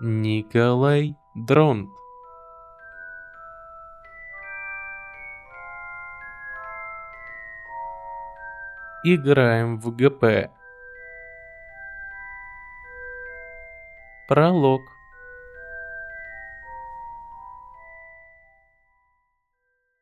Николай Дронт. Играем в ГП. Пролог.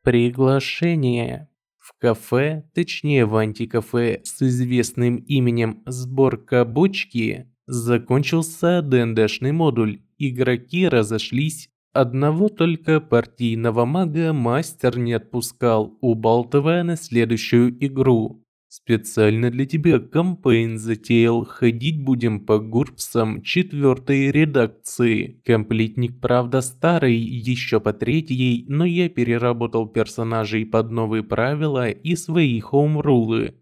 Приглашение. В кафе, точнее в антикафе с известным именем «Сборка бочки», закончился ДНДшный модуль. Игроки разошлись. Одного только партийного мага мастер не отпускал, убалтывая на следующую игру. Специально для тебя кампейн затеял, ходить будем по гурпсам четвертой редакции. Комплитник, правда, старый, еще по третьей, но я переработал персонажей под новые правила и свои хоумрулы.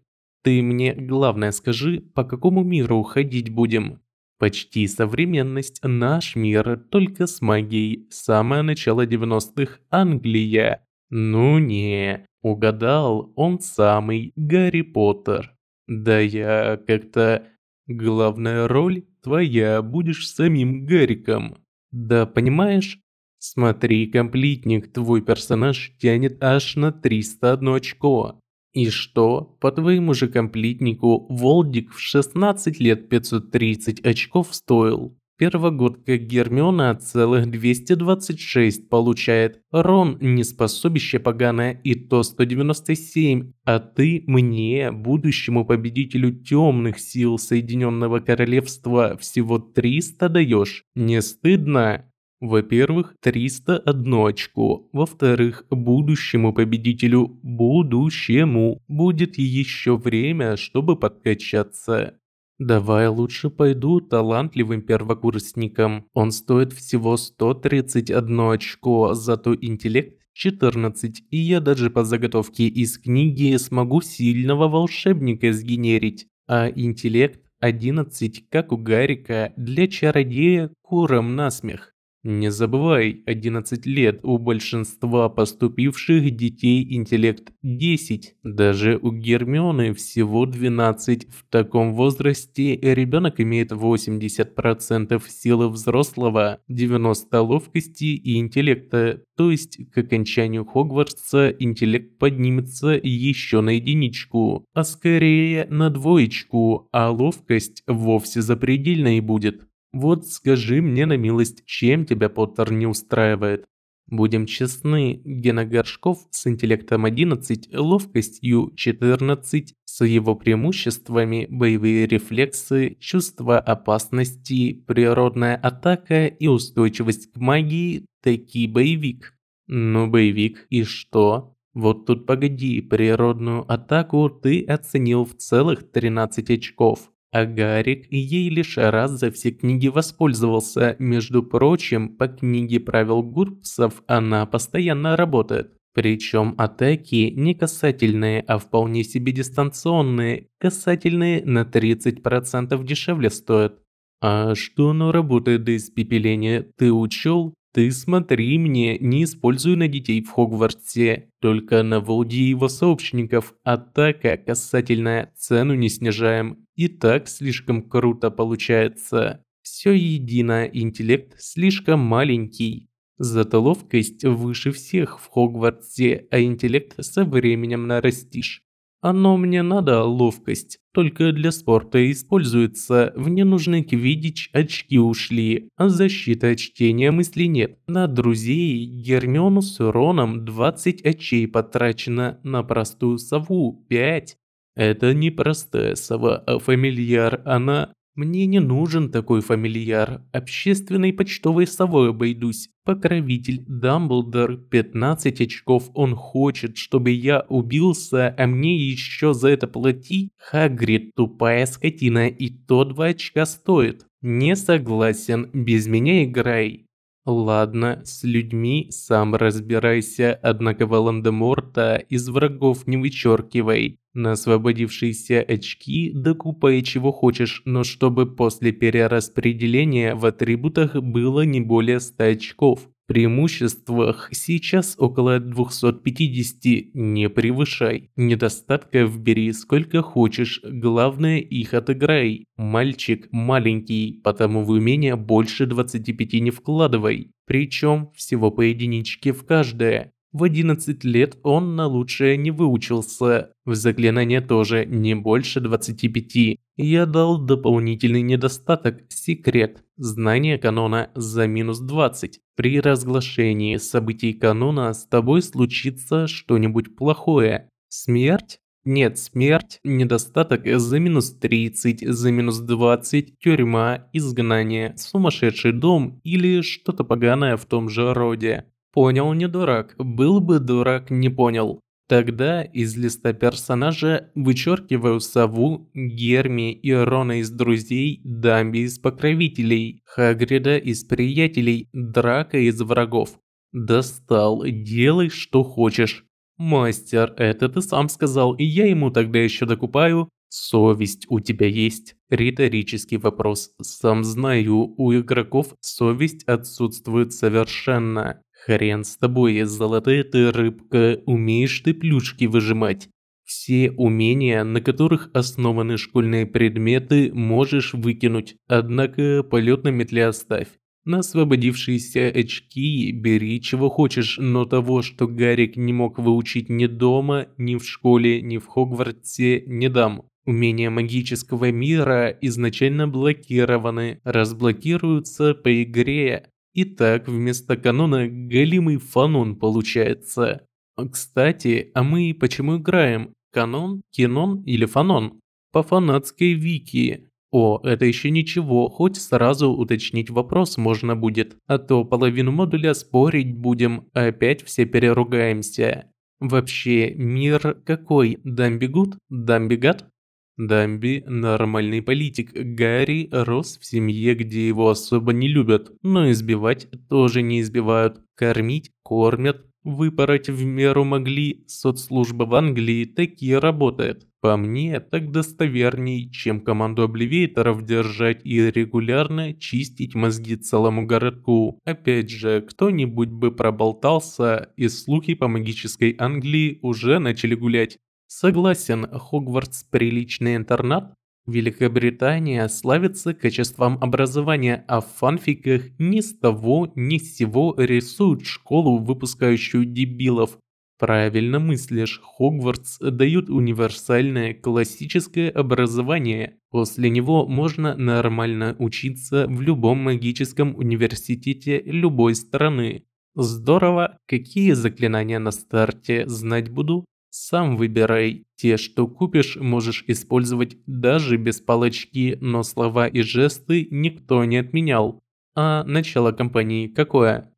Ты мне главное скажи, по какому миру ходить будем? Почти современность, наш мир, только с магией. Самое начало 90-х, Англия. Ну не, Угадал, он самый Гарри Поттер. Да я как-то... Главная роль твоя, будешь самим Гариком. Да понимаешь? Смотри, комплитник, твой персонаж тянет аж на 301 очко. И что, по твоему же комплитнику, Волдик в 16 лет 530 очков стоил. Первогодка Гермиона целых 226 получает. Рон неспособище поганое и то 197. А ты мне, будущему победителю темных сил Соединенного Королевства, всего 300 даешь. Не стыдно? Во-первых, 301 очко. Во-вторых, будущему победителю, будущему, будет еще время, чтобы подкачаться. Давай лучше пойду талантливым первокурсником. Он стоит всего 131 очко, зато интеллект 14, и я даже по заготовке из книги смогу сильного волшебника сгенерить. А интеллект 11, как у Гарика, для чародея куром насмех. Не забывай, 11 лет у большинства поступивших детей интеллект 10. Даже у Гермионы всего 12. В таком возрасте ребенок имеет 80% силы взрослого, 90 ловкости и интеллекта. То есть к окончанию Хогвартса интеллект поднимется еще на единичку, а скорее на двоечку, а ловкость вовсе запредельной будет. Вот скажи мне на милость, чем тебя Поттер не устраивает? Будем честны, Гена Горшков с интеллектом 11, ловкостью 14, с его преимуществами боевые рефлексы, чувство опасности, природная атака и устойчивость к магии – таки боевик. Ну боевик и что? Вот тут погоди, природную атаку ты оценил в целых 13 очков. А Гарик ей лишь раз за все книги воспользовался. Между прочим, по книге правил гурпсов она постоянно работает. Причем атаки не касательные, а вполне себе дистанционные. Касательные на 30% дешевле стоят. А что оно работает до испепеления, ты учел? Ты смотри мне, не используй на детей в Хогвартсе, только на Волди и его сообщников. Атака касательная, цену не снижаем. И так слишком круто получается. Все едино, интеллект слишком маленький. Зато ловкость выше всех в Хогвартсе, а интеллект со временем нарастишь. Оно мне надо, ловкость, только для спорта используется. В ненужный квидич очки ушли, а защита от чтения мысли нет. На друзей Гермиону с Роном 20 очей потрачено, на простую сову 5. Это не простая сова, а фамильяр. Она мне не нужен такой фамильяр. Общественной почтовой совой обойдусь. Покровитель Дамблдор, 15 очков. Он хочет, чтобы я убился, а мне еще за это плати? Хагрид, тупая скотина, и то два очка стоит. Не согласен, без меня играй. Ладно, с людьми сам разбирайся, однако Волан-де-Морта из врагов не вычеркивай. На освободившиеся очки докупай чего хочешь, но чтобы после перераспределения в атрибутах было не более 100 очков. Преимуществах сейчас около 250, не превышай. Недостатков бери сколько хочешь, главное их отыграй. Мальчик маленький, потому в умение больше 25 не вкладывай. Причем всего по единичке в каждое. В 11 лет он на лучшее не выучился. В заклинание тоже не больше 25. Я дал дополнительный недостаток – секрет. Знание канона за минус 20. При разглашении событий канона с тобой случится что-нибудь плохое. Смерть? Нет, смерть, недостаток за минус 30, за минус 20, тюрьма, изгнание, сумасшедший дом или что-то поганое в том же роде. Понял, не дурак. Был бы дурак, не понял. Тогда из листа персонажа вычеркиваю сову, Герми и Рона из друзей, Дамби из покровителей, Хагрида из приятелей, Драка из врагов. Достал, делай что хочешь. Мастер, это ты сам сказал, и я ему тогда еще докупаю. Совесть у тебя есть? Риторический вопрос. Сам знаю, у игроков совесть отсутствует совершенно. Хрен с тобой, золотая ты рыбка, умеешь ты плюшки выжимать. Все умения, на которых основаны школьные предметы, можешь выкинуть, однако полет на метле оставь. На освободившиеся очки бери чего хочешь, но того, что Гарик не мог выучить ни дома, ни в школе, ни в Хогвартсе, не дам. Умения магического мира изначально блокированы, разблокируются по игре, Итак, вместо канона галимый фанон получается. Кстати, а мы почему играем? Канон, кинон или фанон? По фанатской вики. О, это еще ничего, хоть сразу уточнить вопрос можно будет, а то половину модуля спорить будем, а опять все переругаемся. Вообще, мир какой? Дамбигут? Дамбигат? Дамби – нормальный политик. Гарри рос в семье, где его особо не любят, но избивать тоже не избивают. Кормить – кормят. Выпороть в меру могли, соцслужба в Англии такие работает. По мне, так достоверней, чем команду обливейторов держать и регулярно чистить мозги целому городку. Опять же, кто-нибудь бы проболтался, и слухи по магической Англии уже начали гулять. Согласен, Хогвартс – приличный интернат. Великобритания славится качеством образования, а в фанфиках ни с того ни с сего рисуют школу, выпускающую дебилов. Правильно мыслишь, Хогвартс дают универсальное классическое образование. После него можно нормально учиться в любом магическом университете любой страны. Здорово, какие заклинания на старте знать буду? Сам выбирай. Те, что купишь, можешь использовать даже без палочки, но слова и жесты никто не отменял. А начало кампании какое?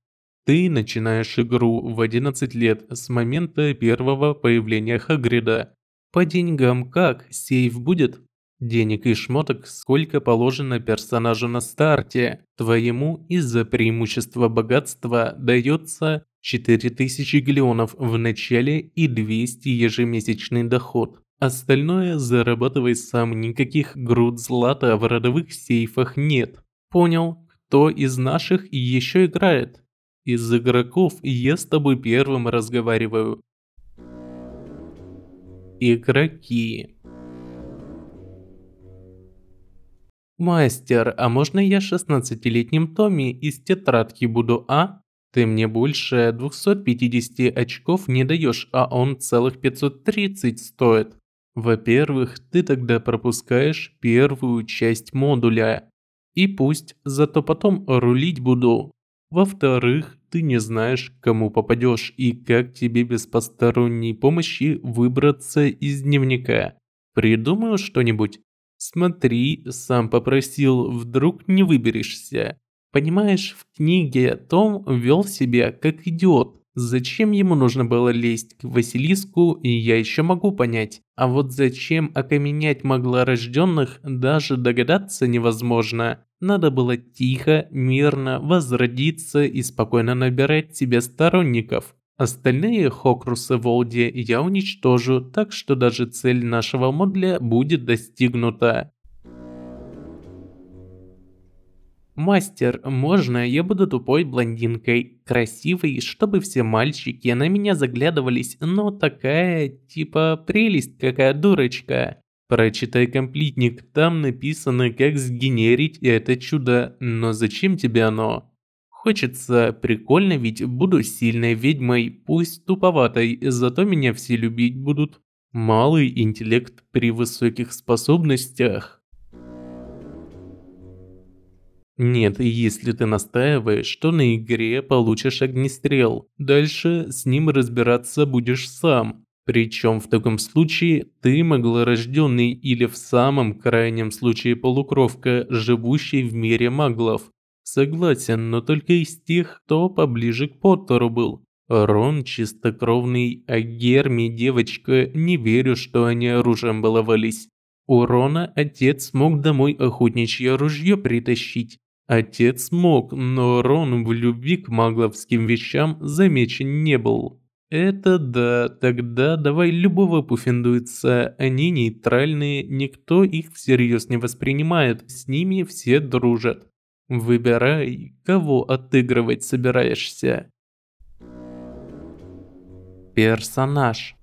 Ты начинаешь игру в 11 лет с момента первого появления Хагрида. По деньгам как? Сейф будет? Денег и шмоток сколько положено персонажу на старте. Твоему из-за преимущества богатства дается 4000 галеонов в начале и 200 ежемесячный доход. Остальное зарабатывай сам, никаких груд злата в родовых сейфах нет. Понял, кто из наших еще играет? Из игроков я с тобой первым разговариваю. Игроки. Мастер, а можно я 16-летним Томми из тетрадки буду, а? Ты мне больше 250 очков не даешь, а он целых 530 стоит. Во-первых, ты тогда пропускаешь первую часть модуля. И пусть, зато потом рулить буду. Во-вторых, ты не знаешь, кому попадешь и как тебе без посторонней помощи выбраться из дневника. Придумаю что-нибудь? Смотри, сам попросил, вдруг не выберешься. Понимаешь, в книге Том вел себя как идиот. Зачем ему нужно было лезть к Василиску, я еще могу понять. А вот зачем окаменять могла рожденных, даже догадаться невозможно. Надо было тихо, мирно возродиться и спокойно набирать себе сторонников. Остальные Хокрусы Волди я уничтожу, так что даже цель нашего модуля будет достигнута. «Мастер, можно я буду тупой блондинкой, красивой, чтобы все мальчики на меня заглядывались, но такая, типа, прелесть какая дурочка?» Прочитай комплитник, там написано, как сгенерить это чудо, но зачем тебе оно? Хочется, прикольно ведь, буду сильной ведьмой, пусть туповатой, зато меня все любить будут. Малый интеллект при высоких способностях. Нет, если ты настаиваешь, что на игре получишь огнестрел, дальше с ним разбираться будешь сам. Причем в таком случае ты маглорожденный или в самом крайнем случае полукровка, живущий в мире маглов. Согласен, но только из тех, кто поближе к Поттеру был. Рон чистокровный, а Герми девочка, не верю, что они оружием баловались. У Рона отец смог домой охотничье ружье притащить. Отец мог, но Рон в любви к магловским вещам замечен не был. Это да, тогда давай любого пуфендуется, они нейтральные, никто их всерьез не воспринимает, с ними все дружат. Выбирай, кого отыгрывать собираешься. Персонаж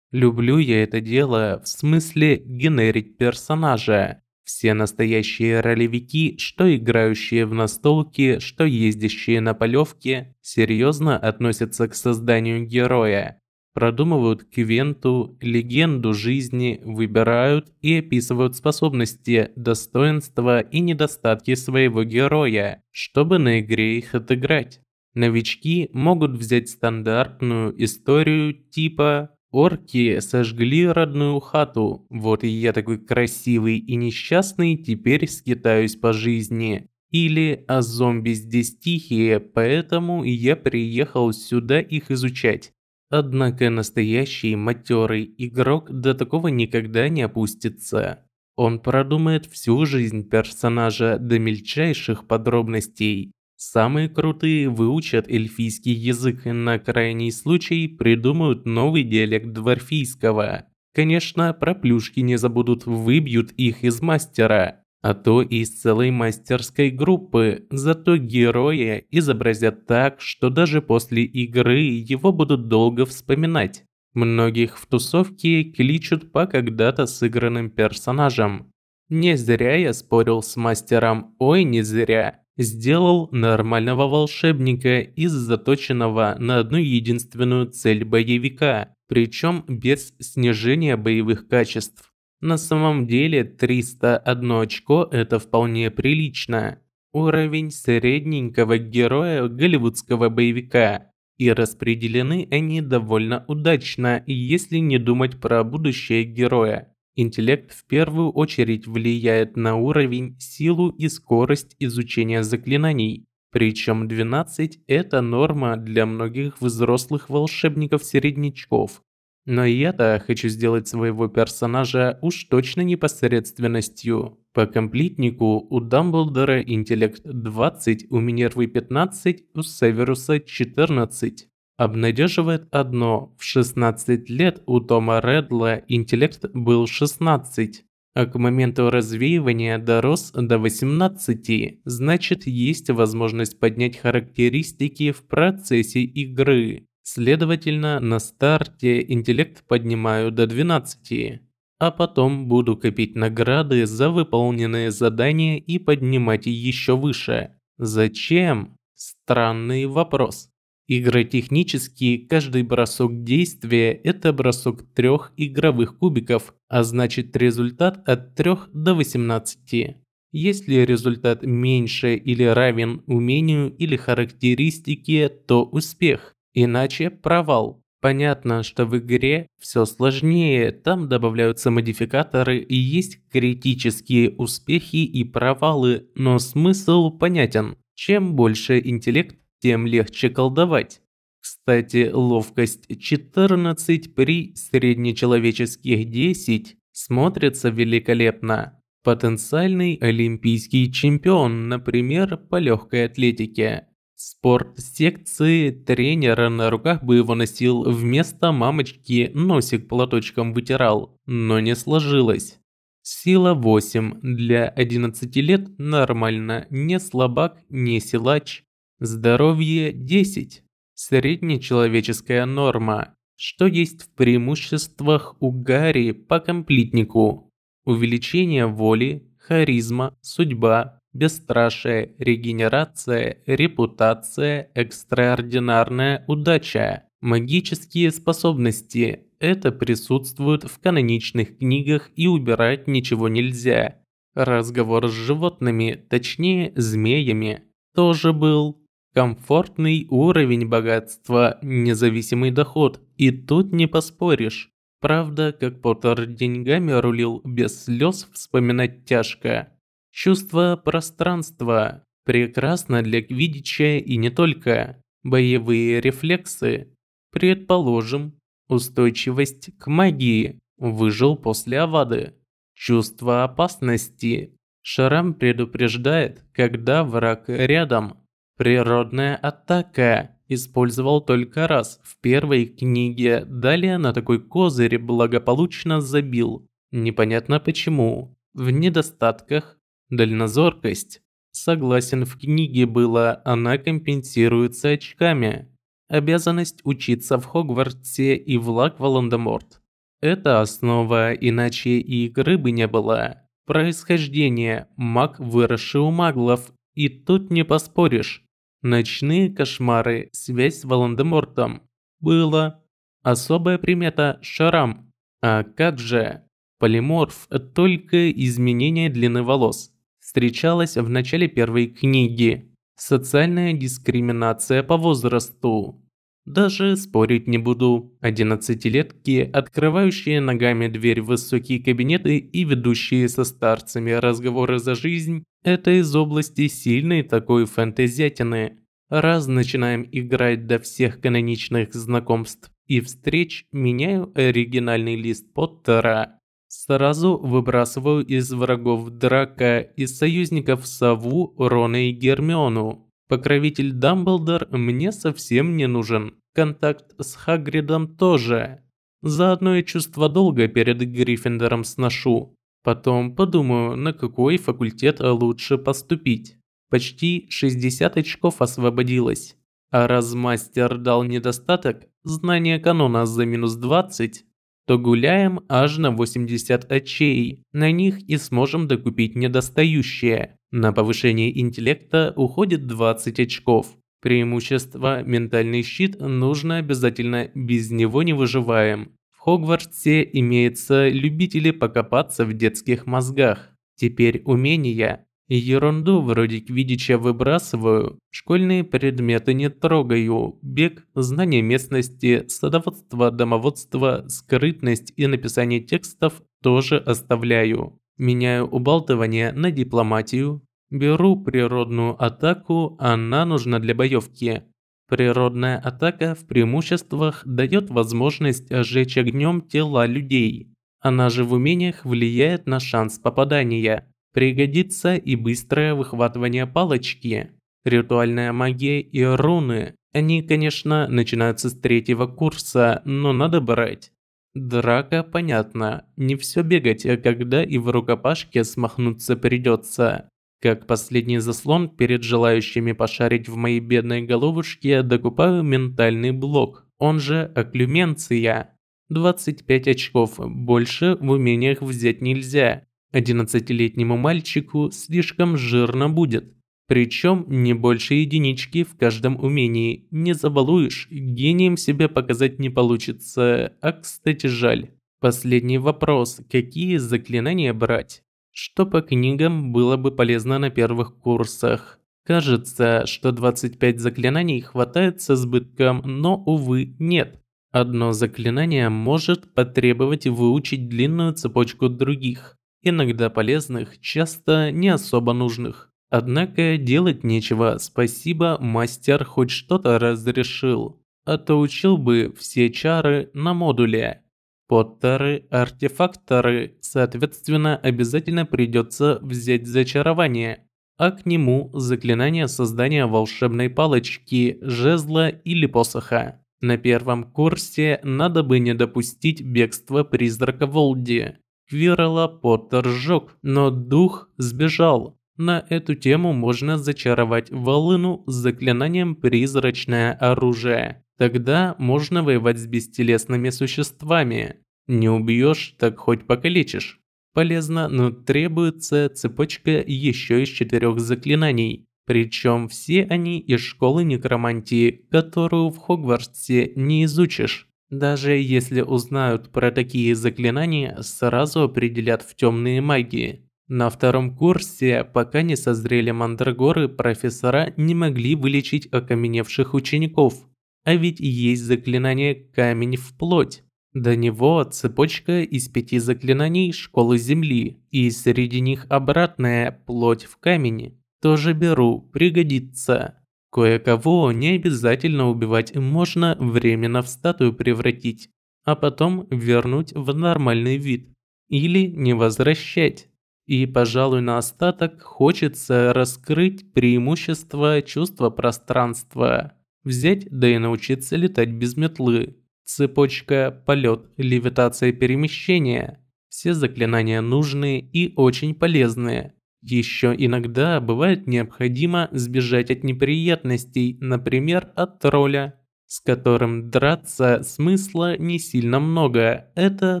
Люблю я это дело в смысле генерить персонажа. Все настоящие ролевики, что играющие в настолки, что ездящие на полевке, серьезно относятся к созданию героя. Продумывают квенту, легенду жизни, выбирают и описывают способности, достоинства и недостатки своего героя, чтобы на игре их отыграть. Новички могут взять стандартную историю типа Орки сожгли родную хату, вот и я такой красивый и несчастный теперь скитаюсь по жизни. Или а зомби здесь тихие, поэтому я приехал сюда их изучать. Однако настоящий матерый игрок до такого никогда не опустится. Он продумает всю жизнь персонажа до мельчайших подробностей. Самые крутые выучат эльфийский язык и на крайний случай придумают новый диалект дворфийского. Конечно, про плюшки не забудут, выбьют их из мастера, а то из целой мастерской группы. Зато героя изобразят так, что даже после игры его будут долго вспоминать. Многих в тусовке кличут по когда-то сыгранным персонажам. Не зря я спорил с мастером, ой, не зря сделал нормального волшебника из заточенного на одну единственную цель боевика, причем без снижения боевых качеств. На самом деле 301 очко это вполне прилично. Уровень средненького героя голливудского боевика. И распределены они довольно удачно, если не думать про будущее героя. Интеллект в первую очередь влияет на уровень, силу и скорость изучения заклинаний. Причем 12 – это норма для многих взрослых волшебников-середнячков. Но я-то хочу сделать своего персонажа уж точно непосредственностью. По комплитнику у Дамблдора интеллект 20, у Минервы 15, у Северуса 14. Обнадеживает одно, в 16 лет у Тома Редла интеллект был 16, а к моменту развеивания дорос до 18, значит есть возможность поднять характеристики в процессе игры. Следовательно, на старте интеллект поднимаю до 12, а потом буду копить награды за выполненные задания и поднимать еще выше. Зачем? Странный вопрос. Игротехнически каждый бросок действия – это бросок трех игровых кубиков, а значит результат от 3 до 18. Если результат меньше или равен умению или характеристике, то успех, иначе провал. Понятно, что в игре все сложнее, там добавляются модификаторы и есть критические успехи и провалы, но смысл понятен. Чем больше интеллект, тем легче колдовать. Кстати, ловкость 14 при среднечеловеческих 10 смотрится великолепно. Потенциальный олимпийский чемпион, например, по легкой атлетике. Спорт-секции тренера на руках бы его носил вместо мамочки, носик платочком вытирал, но не сложилось. Сила 8 для 11 лет нормально, не слабак, не силач. Здоровье 10. Среднечеловеческая норма, что есть в преимуществах у Гарри по комплитнику. Увеличение воли, харизма, судьба, бесстрашие, регенерация, репутация, экстраординарная удача. Магические способности – это присутствует в каноничных книгах и убирать ничего нельзя. Разговор с животными, точнее змеями, тоже был. Комфортный уровень богатства, независимый доход, и тут не поспоришь. Правда, как Поттер деньгами рулил без слез, вспоминать тяжко. Чувство пространства прекрасно для квиддича и не только. Боевые рефлексы. Предположим, устойчивость к магии. Выжил после авады. Чувство опасности. Шрам предупреждает, когда враг рядом. Природная атака. Использовал только раз в первой книге, далее на такой козырь благополучно забил. Непонятно почему. В недостатках дальнозоркость. Согласен, в книге было, она компенсируется очками. Обязанность учиться в Хогвартсе и в Лак-Волан-де-Морт. Это основа, иначе и игры бы не было. Происхождение. Маг, выросший у маглов. И тут не поспоришь. Ночные кошмары, связь с Волан-де-Мортом. Было. Особая примета – шрам. А как же? Полиморф – только изменение длины волос. Встречалась в начале первой книги. Социальная дискриминация по возрасту. Даже спорить не буду. Одиннадцатилетки, открывающие ногами дверь в высокие кабинеты и ведущие со старцами разговоры за жизнь, это из области сильной такой фэнтезиатины. Раз начинаем играть до всех каноничных знакомств и встреч, меняю оригинальный лист Поттера. Сразу выбрасываю из врагов Драка, из союзников Саву, Рона и Гермиону. Покровитель Дамблдор мне совсем не нужен. Контакт с Хагридом тоже. Заодно и чувство долга перед Гриффиндором сношу. Потом подумаю, на какой факультет лучше поступить. Почти 60 очков освободилось. А раз мастер дал недостаток, знание канона за минус 20, то гуляем аж на 80 очей. На них и сможем докупить недостающее. На повышение интеллекта уходит 20 очков. Преимущество «Ментальный щит» нужно обязательно, без него не выживаем. В Хогвартсе имеется любители покопаться в детских мозгах. Теперь умения. Ерунду вроде квидича выбрасываю, школьные предметы не трогаю, бег, знание местности, садоводство, домоводство, скрытность и написание текстов тоже оставляю. Меняю убалтывание на дипломатию. Беру природную атаку, она нужна для боевки. Природная атака в преимуществах дает возможность сжечь огнем тела людей. Она же в умениях влияет на шанс попадания. Пригодится и быстрое выхватывание палочки. Ритуальная магия и руны. Они, конечно, начинаются с третьего курса, но надо брать. Драка, понятно, не все бегать, а когда и в рукопашке смахнуться придется. Как последний заслон перед желающими пошарить в моей бедной головушке, докупаю ментальный блок, он же окклюменция. 25 очков, больше в умениях взять нельзя. 11-летнему мальчику слишком жирно будет. Причем не больше единички в каждом умении. Не забалуешь, гением себя показать не получится. А кстати жаль. Последний вопрос. Какие заклинания брать? Что по книгам было бы полезно на первых курсах. Кажется, что 25 заклинаний хватает с избытком, но, увы, нет. Одно заклинание может потребовать выучить длинную цепочку других. Иногда полезных, часто не особо нужных. Однако делать нечего, спасибо, мастер хоть что-то разрешил. А то учил бы все чары на модуле. Поттеры, артефакторы, соответственно, обязательно придется взять зачарование, а к нему заклинание создания волшебной палочки, жезла или посоха. На первом курсе надо бы не допустить бегства призрака Волди. Квирла Поттер сжег, но дух сбежал. На эту тему можно зачаровать волыну с заклинанием «Призрачное оружие». Тогда можно воевать с бестелесными существами. Не убьешь, так хоть покалечишь. Полезно, но требуется цепочка еще из четырех заклинаний. Причем все они из школы некромантии, которую в Хогвартсе не изучишь. Даже если узнают про такие заклинания, сразу определят в темные магии. На втором курсе, пока не созрели мандрагоры, профессора не могли вылечить окаменевших учеников. А ведь есть заклинание «Камень в плоть». До него цепочка из пяти заклинаний Школы Земли, и среди них обратная «Плоть в камени». Тоже беру, пригодится. Кое-кого не обязательно убивать, можно временно в статую превратить, а потом вернуть в нормальный вид. Или не возвращать. И, пожалуй, на остаток хочется раскрыть преимущество чувства пространства. Взять, да и научиться летать без метлы. Цепочка, полет, левитация перемещения. Все заклинания нужные и очень полезные. Еще иногда бывает необходимо сбежать от неприятностей, например, от тролля, с которым драться смысла не сильно много. Это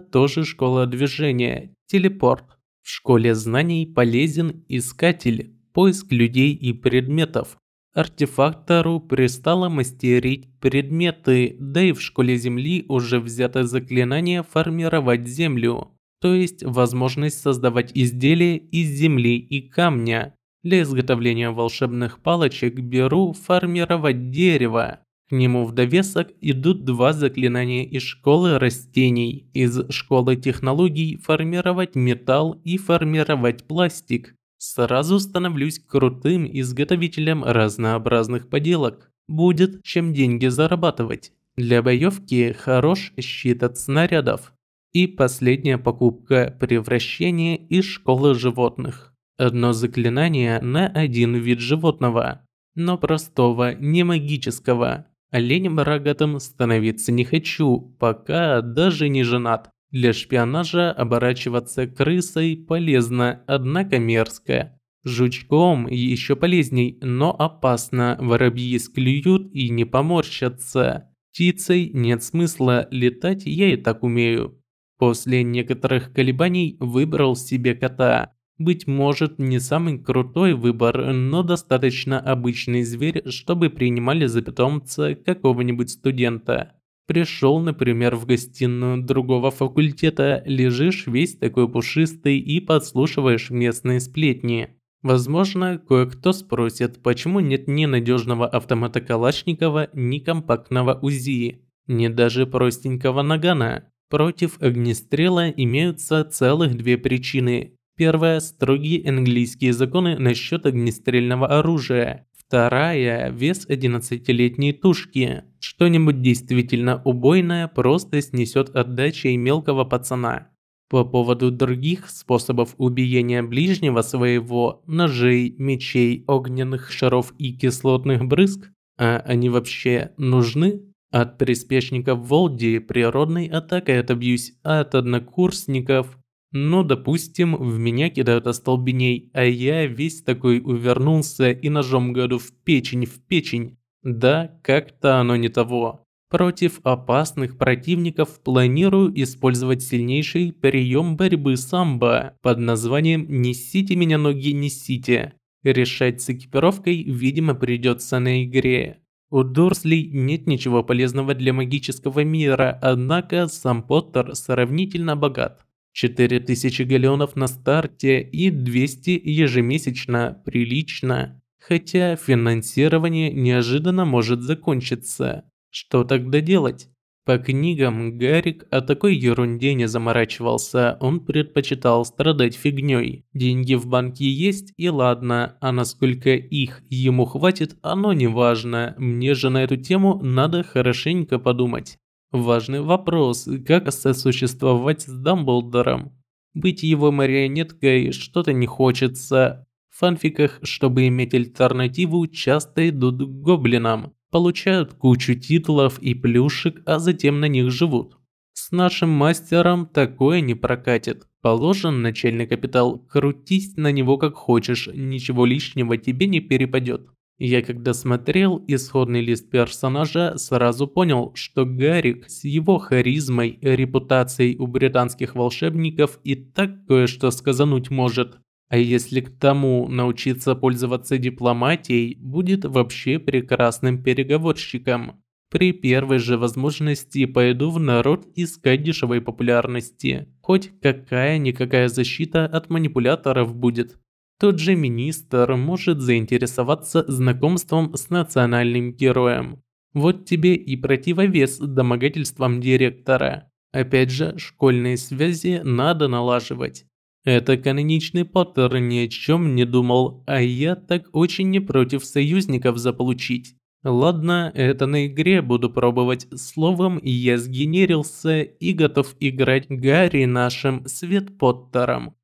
тоже школа движения, телепорт. В школе знаний полезен искатель, поиск людей и предметов. Артефактору пристало мастерить предметы, да и в школе Земли уже взято заклинание формировать Землю то есть возможность создавать изделия из земли и камня. Для изготовления волшебных палочек беру формировать дерево. К нему в довесок идут два заклинания из школы растений, из школы технологий формировать металл и формировать пластик. Сразу становлюсь крутым изготовителем разнообразных поделок. Будет чем деньги зарабатывать. Для боевки хорош щит от снарядов. И последняя покупка – превращение из школы животных. Одно заклинание на один вид животного, но простого, не магического. Оленем рогатым становиться не хочу, пока даже не женат. Для шпионажа оборачиваться крысой полезно, однако мерзко. Жучком еще полезней, но опасно, воробьи склюют и не поморщатся. Птицей нет смысла, летать я и так умею. После некоторых колебаний выбрал себе кота. Быть может, не самый крутой выбор, но достаточно обычный зверь, чтобы принимали за питомца какого-нибудь студента. Пришел, например, в гостиную другого факультета, лежишь весь такой пушистый и подслушиваешь местные сплетни. Возможно, кое-кто спросит, почему нет ни надежного автомата Калашникова, ни компактного УЗИ, ни даже простенького нагана. Против огнестрела имеются целых две причины. Первая – строгие английские законы насчет огнестрельного оружия. Вторая – вес 11-летней тушки. Что-нибудь действительно убойное просто снесет отдачей мелкого пацана. По поводу других способов убиения ближнего своего, ножей, мечей, огненных шаров и кислотных брызг, а они вообще нужны? От приспешников Волди природной атакой отобьюсь, а от однокурсников... Ну, допустим, в меня кидают остолбеней, а я весь такой увернулся и ножом году в печень, в печень. Да, как-то оно не того. Против опасных противников планирую использовать сильнейший прием борьбы самбо под названием «Несите меня, ноги, несите». Решать с экипировкой, видимо, придется на игре. У Дурсли нет ничего полезного для магического мира, однако сам Поттер сравнительно богат. 4000 галеонов на старте и 200 ежемесячно, прилично. Хотя финансирование неожиданно может закончиться. Что тогда делать? По книгам Гарик о такой ерунде не заморачивался, он предпочитал страдать фигней. Деньги в банке есть и ладно, а насколько их ему хватит, оно не важно. Мне же на эту тему надо хорошенько подумать. Важный вопрос, как сосуществовать с Дамблдором. Быть его марионеткой что-то не хочется. В фанфиках, чтобы иметь альтернативу, часто идут к гоблинам получают кучу титулов и плюшек, а затем на них живут. С нашим мастером такое не прокатит. Положен начальный капитал, крутись на него как хочешь, ничего лишнего тебе не перепадет. Я когда смотрел исходный лист персонажа, сразу понял, что Гарик с его харизмой, репутацией у британских волшебников и так кое-что сказануть может. А если к тому научиться пользоваться дипломатией, будет вообще прекрасным переговорщиком. При первой же возможности пойду в народ искать дешевой популярности. Хоть какая-никакая защита от манипуляторов будет. Тот же министр может заинтересоваться знакомством с национальным героем. Вот тебе и противовес домогательствам директора. Опять же, школьные связи надо налаживать. Это каноничный Поттер ни о чем не думал, а я так очень не против союзников заполучить. Ладно, это на игре буду пробовать. Словом, я сгенерился и готов играть Гарри нашим Свет Поттером.